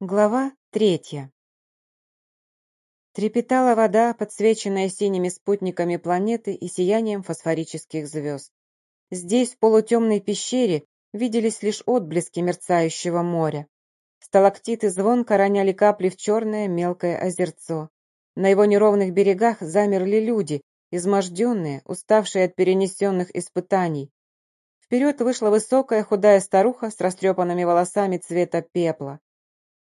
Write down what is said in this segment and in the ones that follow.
Глава третья. Трепетала вода, подсвеченная синими спутниками планеты и сиянием фосфорических звезд. Здесь, в полутемной пещере, виделись лишь отблески мерцающего моря. Сталактиты звонко роняли капли в черное мелкое озерцо. На его неровных берегах замерли люди, изможденные, уставшие от перенесенных испытаний. Вперед вышла высокая худая старуха с растрепанными волосами цвета пепла.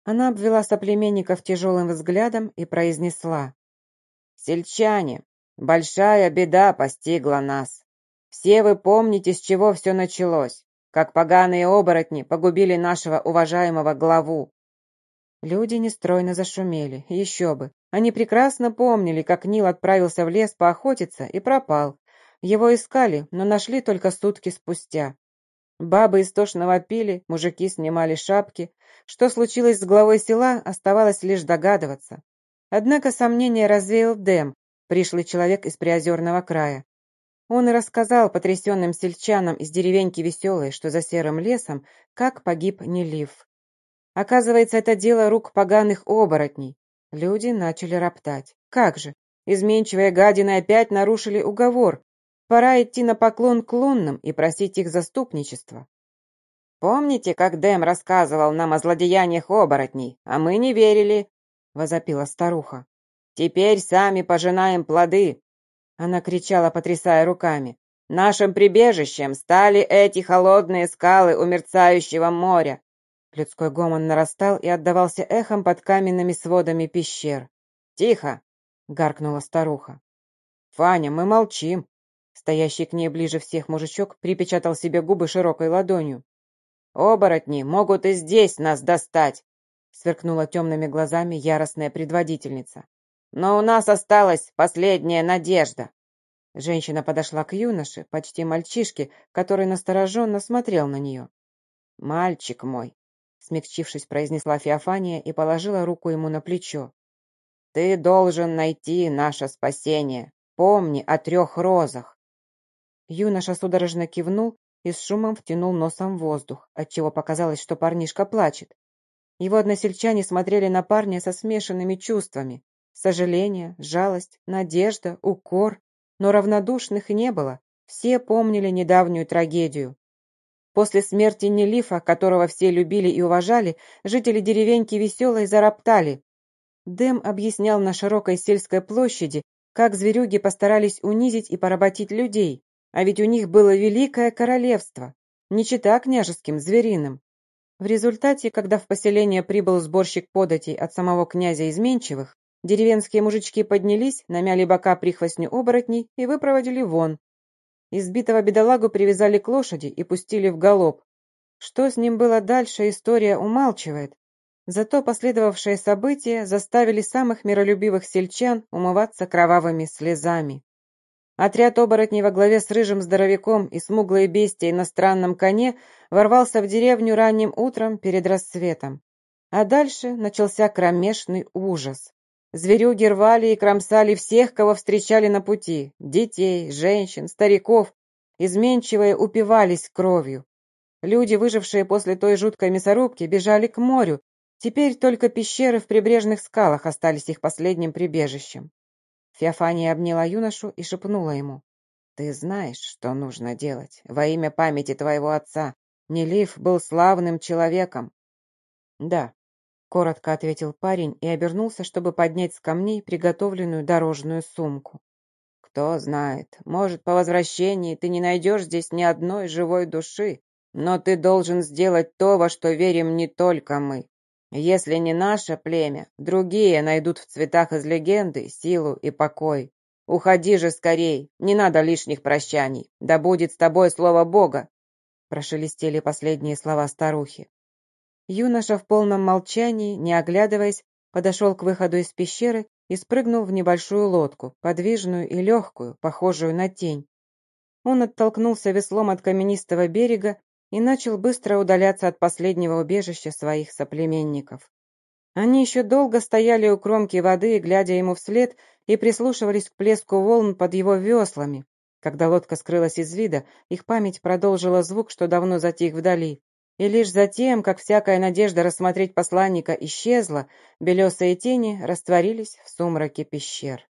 Она обвела соплеменников тяжелым взглядом и произнесла. «Сельчане, большая беда постигла нас. Все вы помните, с чего все началось, как поганые оборотни погубили нашего уважаемого главу». Люди нестройно зашумели, еще бы. Они прекрасно помнили, как Нил отправился в лес поохотиться и пропал. Его искали, но нашли только сутки спустя. Бабы истошно вопили, мужики снимали шапки. Что случилось с главой села, оставалось лишь догадываться. Однако сомнение развеял Дэм, пришлый человек из Приозерного края. Он и рассказал потрясенным сельчанам из деревеньки Веселой, что за серым лесом, как погиб Нелив. Оказывается, это дело рук поганых оборотней. Люди начали роптать. Как же? Изменчивые гадины опять нарушили уговор, Пора идти на поклон к лунным и просить их заступничества. «Помните, как Дэм рассказывал нам о злодеяниях оборотней, а мы не верили?» — возопила старуха. «Теперь сами пожинаем плоды!» Она кричала, потрясая руками. «Нашим прибежищем стали эти холодные скалы у мерцающего моря!» Людской гомон нарастал и отдавался эхом под каменными сводами пещер. «Тихо!» — гаркнула старуха. «Фаня, мы молчим!» Стоящий к ней ближе всех мужичок припечатал себе губы широкой ладонью. «Оборотни могут и здесь нас достать!» сверкнула темными глазами яростная предводительница. «Но у нас осталась последняя надежда!» Женщина подошла к юноше, почти мальчишке, который настороженно смотрел на нее. «Мальчик мой!» смягчившись, произнесла Феофания и положила руку ему на плечо. «Ты должен найти наше спасение. Помни о трех розах. Юноша судорожно кивнул и с шумом втянул носом воздух, отчего показалось, что парнишка плачет. Его односельчане смотрели на парня со смешанными чувствами. Сожаление, жалость, надежда, укор. Но равнодушных не было. Все помнили недавнюю трагедию. После смерти Нелифа, которого все любили и уважали, жители деревеньки Веселой зароптали. Дэм объяснял на широкой сельской площади, как зверюги постарались унизить и поработить людей, а ведь у них было великое королевство, не чита княжеским звериным. В результате, когда в поселение прибыл сборщик податей от самого князя изменчивых, деревенские мужички поднялись, намяли бока прихвостню оборотней и выпроводили вон. Избитого бедолагу привязали к лошади и пустили в галоп. Что с ним было дальше, история умалчивает. Зато последовавшие события заставили самых миролюбивых сельчан умываться кровавыми слезами. Отряд оборотней во главе с рыжим здоровяком и смуглой бестией на странном коне ворвался в деревню ранним утром перед рассветом. А дальше начался кромешный ужас. Зверюги рвали и кромсали всех, кого встречали на пути. Детей, женщин, стариков. Изменчивые упивались кровью. Люди, выжившие после той жуткой мясорубки, бежали к морю. Теперь только пещеры в прибрежных скалах остались их последним прибежищем. Феофания обняла юношу и шепнула ему. «Ты знаешь, что нужно делать. Во имя памяти твоего отца. Нелив был славным человеком». «Да», — коротко ответил парень и обернулся, чтобы поднять с камней приготовленную дорожную сумку. «Кто знает, может, по возвращении ты не найдешь здесь ни одной живой души, но ты должен сделать то, во что верим не только мы. Если не наше племя, другие найдут в цветах из легенды силу и покой. Уходи же скорей, не надо лишних прощаний, да будет с тобой слово Бога!» Прошелестели последние слова старухи. Юноша в полном молчании, не оглядываясь, подошел к выходу из пещеры и спрыгнул в небольшую лодку, подвижную и легкую, похожую на тень. Он оттолкнулся веслом от каменистого берега и начал быстро удаляться от последнего убежища своих соплеменников. Они еще долго стояли у кромки воды, глядя ему вслед, и прислушивались к плеску волн под его веслами. Когда лодка скрылась из вида, их память продолжила звук, что давно затих вдали. И лишь затем, как всякая надежда рассмотреть посланника исчезла, белесые тени растворились в сумраке пещер.